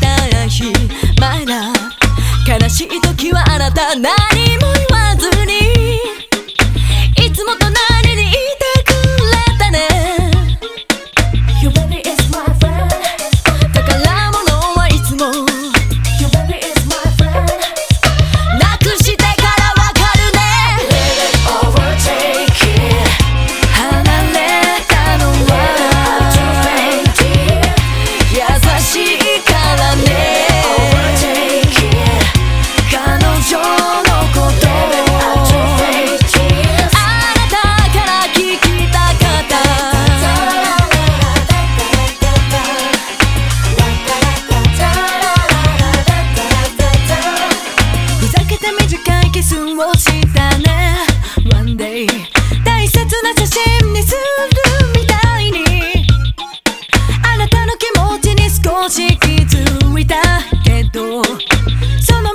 た日まだ悲しい時はあなた何もしたね。One day 大切な写真にするみたいに。あなたの気持ちに少し気づいたけど。その